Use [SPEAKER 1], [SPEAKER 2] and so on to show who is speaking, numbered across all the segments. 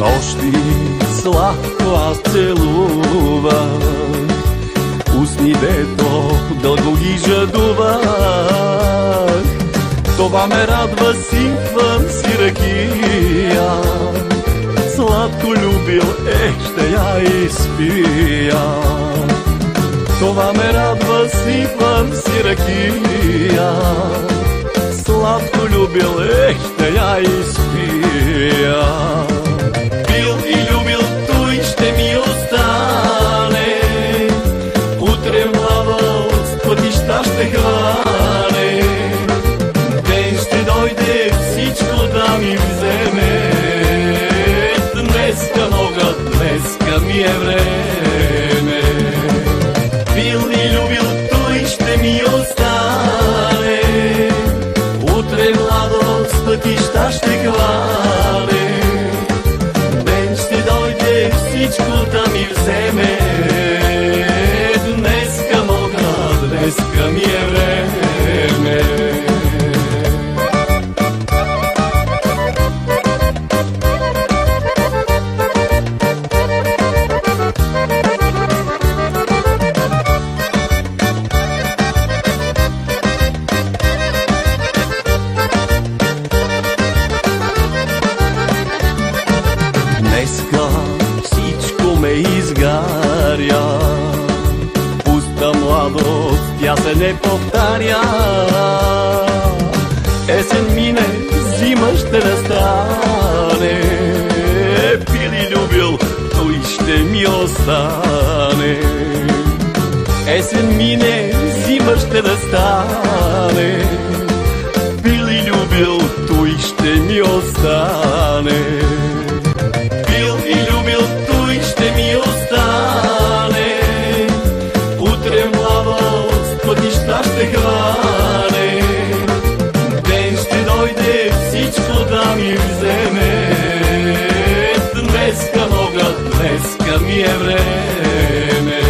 [SPEAKER 1] Нощи сладко аз целува, усни дето дълго ги жадувах. Това ме радва, сипвам си ракия, сладко любил, е, ще я изпия. Това ме радва, сипвам си ракия, сладко любил, е, ще я изпия. Пътища ще Днеска всичко ме изгаря. Пуста младост, тя се не повтаря. Есен мине, зима ще настане. Пил и любил, той ще ми остане. Есен мине, зима ще настане ми е време.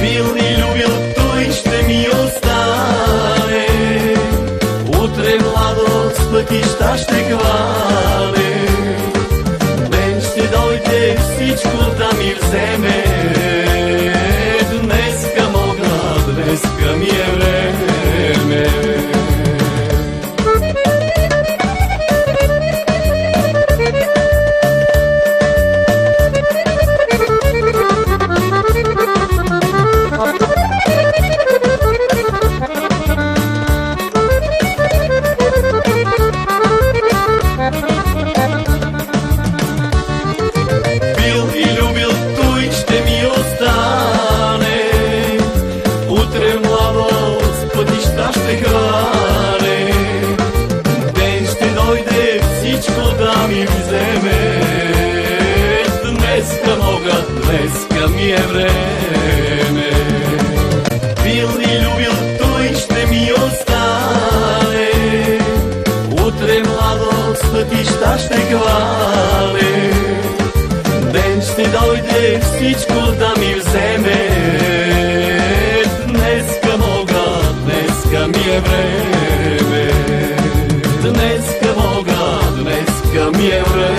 [SPEAKER 1] Бил и любил, той ще ми остане. Утре младост пътища ще хване. Ден ще дойде всичко да ми вземе. Пътища ще хване. Ден дойде всичко да ми вземе. Днеска мога, днеска ми е време. Бил и любил, той ще ми остане. Утре младост пътища ще хване. време. Днеска мога, днеска ми е време.